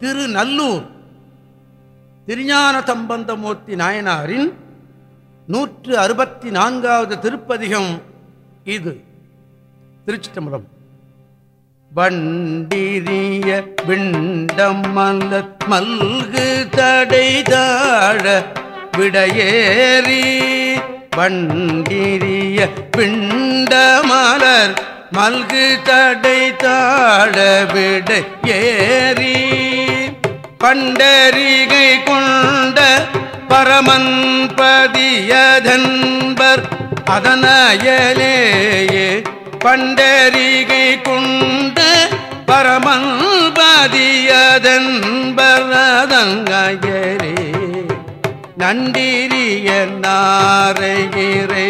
திருநல்லூர். திருஞான சம்பந்தமூர்த்தி நாயனாரின் நூற்று அறுபத்தி நான்காவது திருப்பதிகம் இது. திருச்சிட்டம்பலம் வண்டிரிய விண்டம் மல்ல மல்கு தடைதாழ விடையேறி வண்டிரிய பிண்டமலர் மல்கு தடைதாழ விடை ஏறி பண்டரிகை கொண்ட பரமன்பதியதன்பர் அதனயலேயே பண்டரிகை கொண்ட பரமன்பதியதன்பர் அதங்கயரே நண்டிரிய நாரையிறை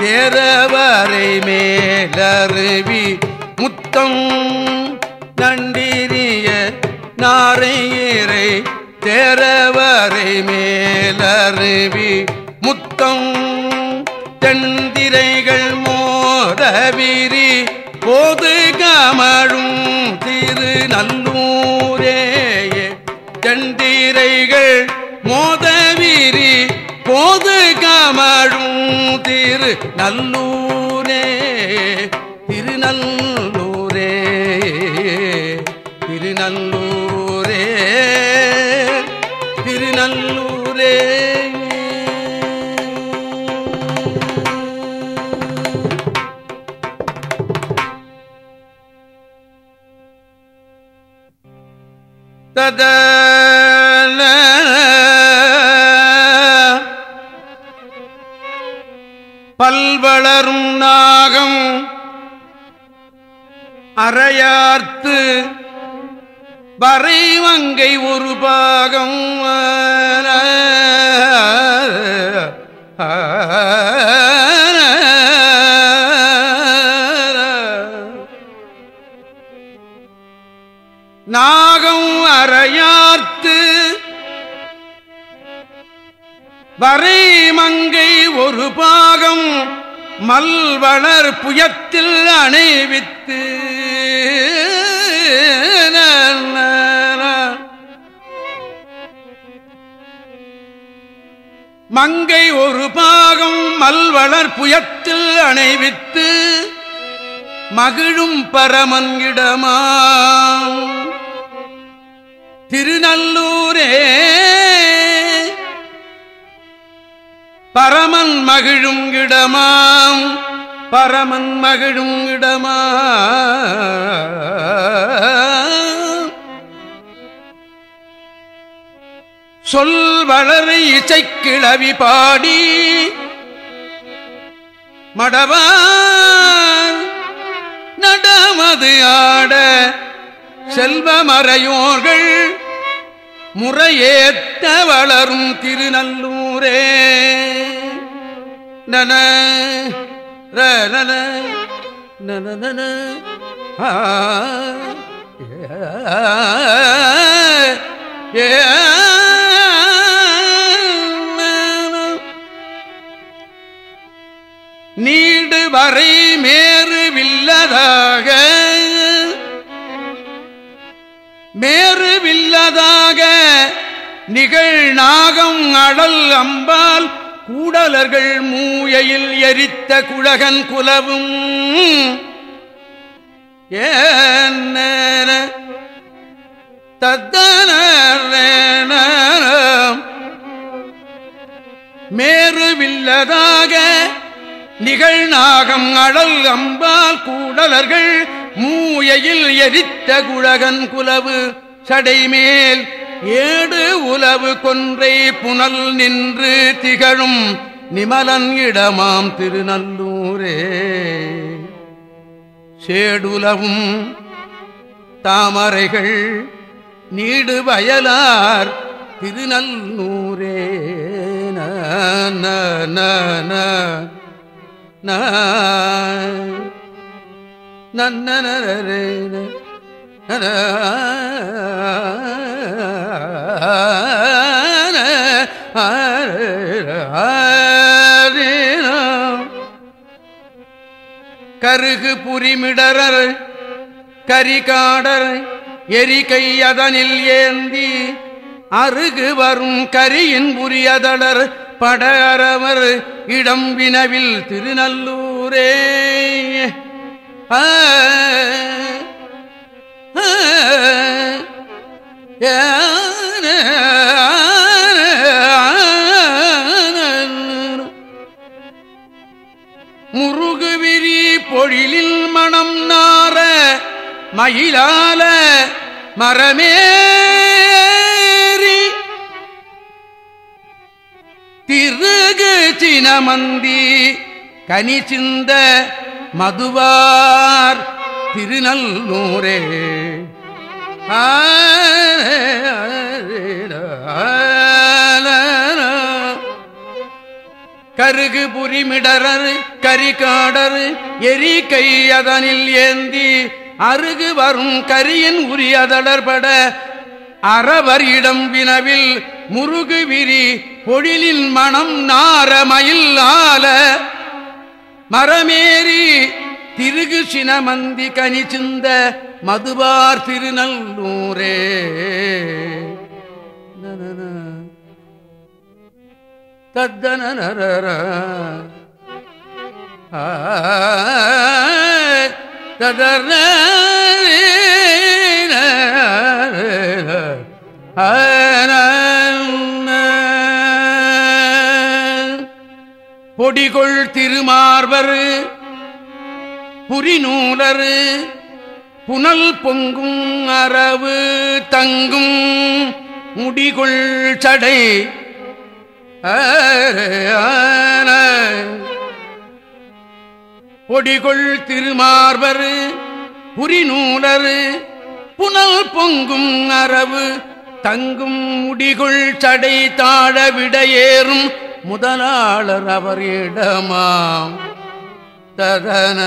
தேரவரை மேலருவி முத்தம் நண்டிரிய நாரையீரை தேரவரை மேலருவி முத்தம் தென்திரைகள் மோதவிரி போது கமழும் திரு நல்லூரே தென்திரைகள் மோதவிரி போது கமழும் திரு நல்லூரே. திருநல்லூரே திருநல்லூர் அறையார்த்து வரைவங்கை ஒரு பாகம் நாகம் அறையார்த்து வரைமங்கை ஒரு பாகம் மல்வளர் புயத்தில் அணைவித்து மங்கை ஒரு பாகம் மல்வளர் புயத்தில் அணைவித்து மகிழும் பரமன்கிடமா திருநல்லூரே பரமன் மகிழும் இடமாம். பரமன் மகிழும் இடமா சொல் வளரை இசைக்கிழவி பாடி மடவான். நடமது ஆட செல்வமறையோர்கள் முறையேத்த வளரும் திருநல்லூரே. நன நன ஏ நிகழ் நாகம் அடல் அம்பால் கூடலர்கள் மூயையில் எரித்த குழகன் குலவும். ஏன தத்தன மேறுவில்லதாக நிகழ்நாகம் அடல் அம்பால் கூடலர்கள் மூயையில் எரித்த குழகன் குலவு. சடைமேல் ஏடு உலவு கொன்றை புனல் நின்று திகழும் நிமலன் இடமாம் திருநல்லூரே சேடுலவும் தாமரைகள் நீடு வயலார் திருநல்லூரே ந, கருகு புரிமிடரர் கரிகாடர் எரிகை அதனில் ஏந்தி அருகு வரும் கரியின் உரியதளர் படரவர் இடம் வினவில் திருநல்லூரே. ஆ, முருகுவிரி பொழிலில் மணம் நார மயிலால மரமேறி திருகு சினமந்தி கனி சிந்த மதுவார் திருநல்லூரே கருகு புரிமிடரர் கரிகாடர் எரி கையதனில் ஏந்தி அருகு வரும் கரியின் உரியதடர்பட அறவர் இடம் வினவில் முருகு விரி பொழிலின் மனம் நாரமயில் ஆல மரமேறி திருகு சினமந்தி கனி சிந்த மதுபார் திருநல்லூரே. தத்தனர ததர் பொடிகொள் திருமார்வர் புரிநூலரு புனல் பொங்கும் அரவு தங்கும் முடிகொள் சடை. பொடிகொள் திருமார்வர் புரிநூலரு புனல் பொங்கும் அரவு தங்கும் முடிகொள் சடை தாழ விடையேறும் முதலாளர் அவர் இடமாம். ததன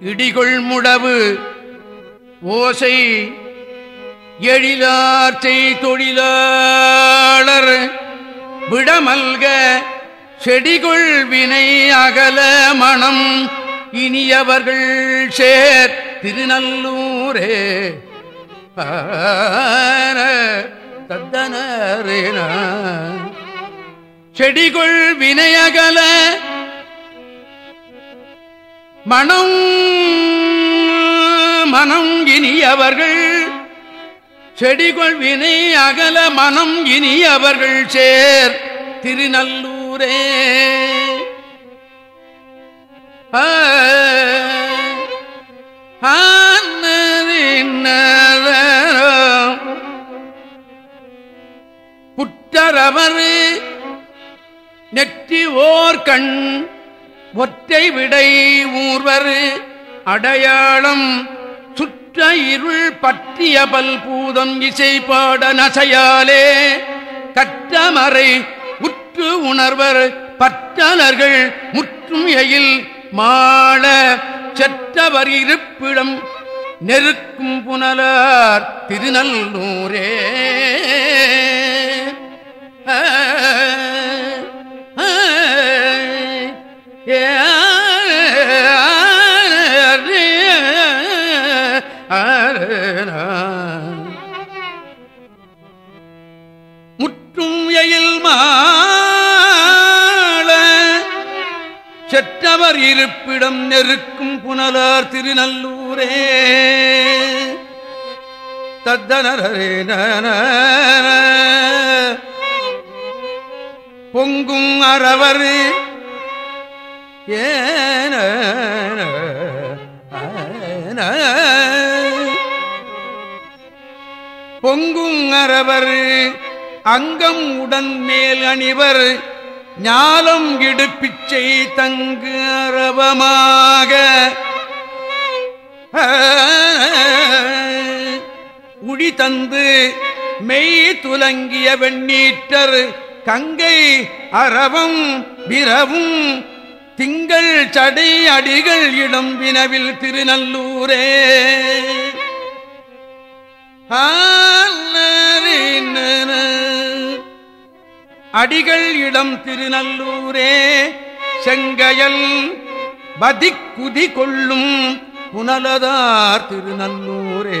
இடிகொள் முடவு ஓசை எழிலாற்றை தொழிலாளர் விடமல்க செடிகொள் வினை அகல மனம் இனியவர்கள் சேர் திருநல்லூரே. ஆன தத்தனரேன செடிகொள் வினையகல மனம் மனம் இனியவர்கள். செடிகொள் வினை அகல மனம் இனியவர்கள் சேர் திருநல்லூரே. புற்றரவர் நெற்றி ஓர் கண் ஒற்றை விடை ஊர்வர் அடையாளம் சுற்ற இருள் பற்றிய பல்பூதம் இசைப்பாட நசையாலே கற்றமறை உற்று உணர்வர் பற்றலர்கள் முற்றும் எயில் மாள செற்றவர் இருப்பிடம் நெருக்கும் புனலார் திருநல்லூரே. செற்றவர் இருப்பிடம் நெருக்கும் புனலார் திருநல்லூரே. தத்தனரே பொங்கும் அறவர் ஏன பொங்கும் அறவர் அங்கம் உடன் மேல் அணிவர் ஞாலம் இடுப்பிச்சை தங்கு அரவமாக. உடி தந்து மெய் துலங்கிய வெண்ணீட்டர் கங்கை அரவம் விரவும் திங்கள் சடை அடிகள் இடம் வினவில் திருநல்லூரே. ஆ அடிகள் இடம் திருநல்லூரே. செங்கயல் பதிக்குதி கொள்ளும் புனலதார் திருநல்லூரே.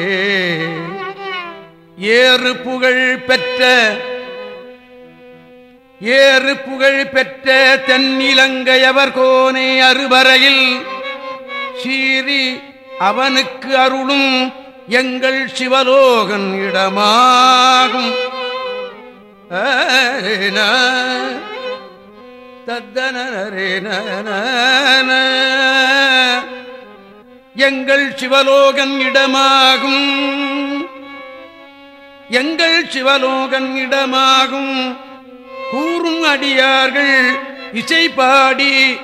ஏறு புகழ் பெற்ற ஏறு புகழ் பெற்ற தென்னிலங்கையவர் கோனே அறுவரையில். சீறி அவனுக்கு அருளும் எங்கள் சிவலோகன் இடமாகும். எங்கள் சிவலோகன் இடமாகும். எங்கள் சிவலோகன் இடமாகும். கூறும் அடியார்கள் இசை பாடி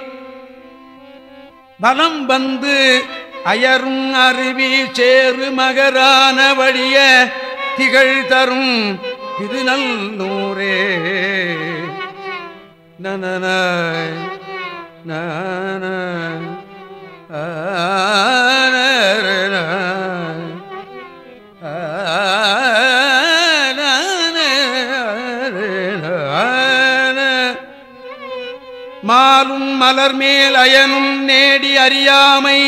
பலம் வந்து அயரும் அருவி சேரு மகரான வழிய திகழ் தரும் திருநல்லூரே நன மாலும் மலர் மேல் அயனும் நேடி அறியாமை.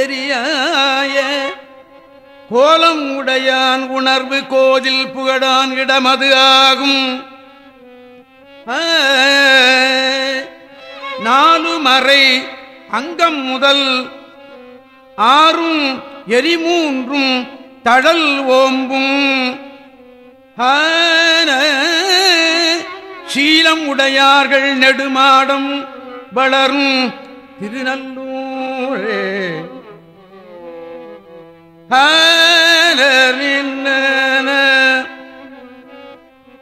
எரியாய கோலம் உடையான் உணர்வு கோதில் புகழான் இடமது ஆகும். நாலு மறை அங்கம் முதல் ஆறும் எரிமூன்றும் தழல் ஓம்பும். சீலம் உடையார்கள் நெடுமாடம் வளரும் திருநல்லூரே.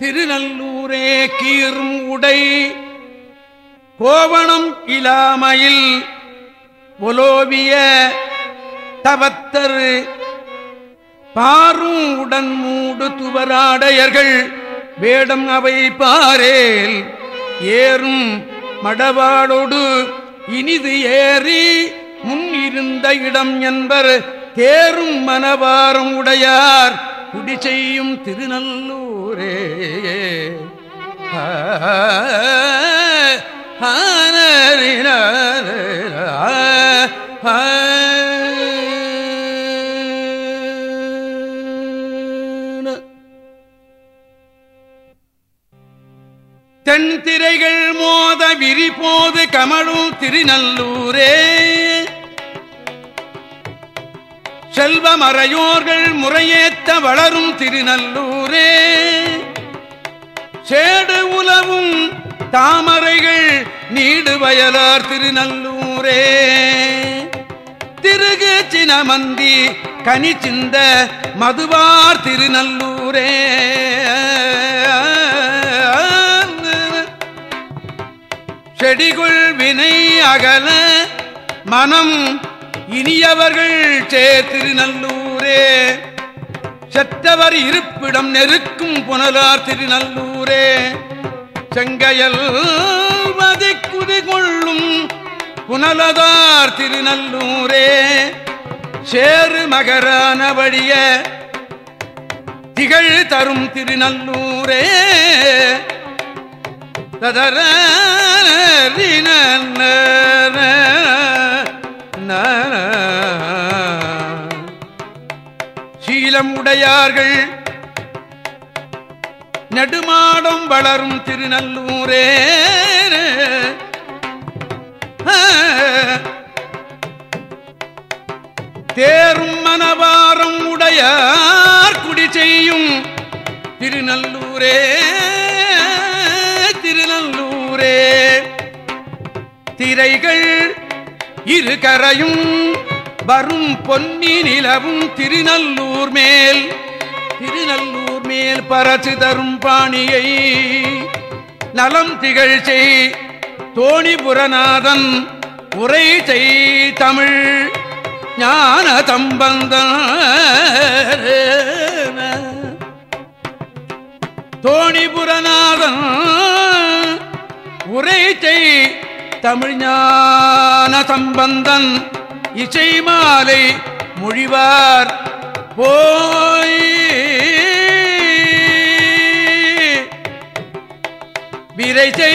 திருநல்லூரே கீரும் உடை கோவணம் இலாமையில் ஒலோவிய தவத்தரு. பாரும் உடன் மூடு துவராடையர்கள் வேடம் அவை பாரேல். ஏறும் மடவாடோடு இனிது ஏறி முன் இருந்த இடம் என்பர் தேரும் மனவாரம் உடையார் குடி செய்யும் திருநல்லூரே. தென் திரைகள் மோத விரிபோது கமழும் திருநல்லூரே. செல்வமறையோர்கள் முறையேத்த வளரும் திருநல்லூரே. சேடு உலவும் தாமரைகள் நீடு வயலார் திருநல்லூரே. திருகு சினமந்தி கனி சிந்த மதுவார் திருநல்லூரே. செடிகுள் வினை அகல மனம் இனியவர்கள் சே திருநல்லூரே செத்தவர் இருப்பிடம் நெருக்கும் புனலார் திருநல்லூரே. செங்கையல் மதிக்குதி கொள்ளும் புனலதார் திருநல்லூரே. சேரு மகரான வழிய திகழ் தரும் திருநல்லூரே. ததர சீலம் உடையார்கள். நெடுமாடம் வளரும் திருநல்லூரே. தேரும் மனவாரம் உடையார் குடி செய்யும் திருநல்லூரே திருநல்லூரே. திரைகள் இரு கரையும் வரும் பொன்னி நிலவும் திருநல்லூர் மேல். திருநல்லூர் மேல் பரசு தரும் பாணியை நலம் திகழ்ச்சி தோணிபுரநாதன் உரை செய் தமிழ். ஞான தம்பந்தன் தோணிபுரநாதன் உரை செய் தமிழ் ஞான சம்பந்தன். இசை மாலை மொழிவார். போய். விரைசை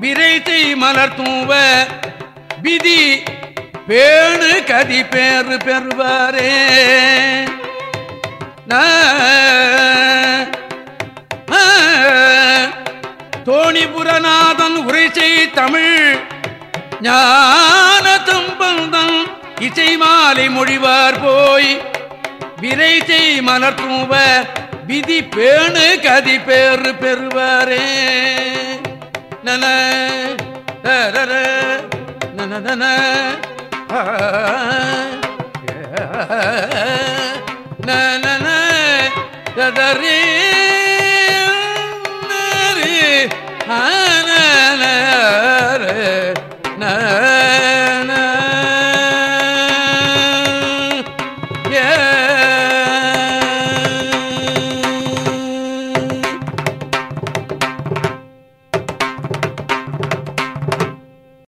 விரைசை மலர் தூவ விதி பேணு கதி பேரு பெறுவாரே. நான் மணிபுரநாதன் உரைசை தமிழ். ஞான தும்பந்தன் இசை மாலை மொழிவார் போய். விரைசை மலர்த்துவ விதி பேணு கதி பேறு பெறுவாரே. நன தரர, நன நன, ஆ, நன ஆன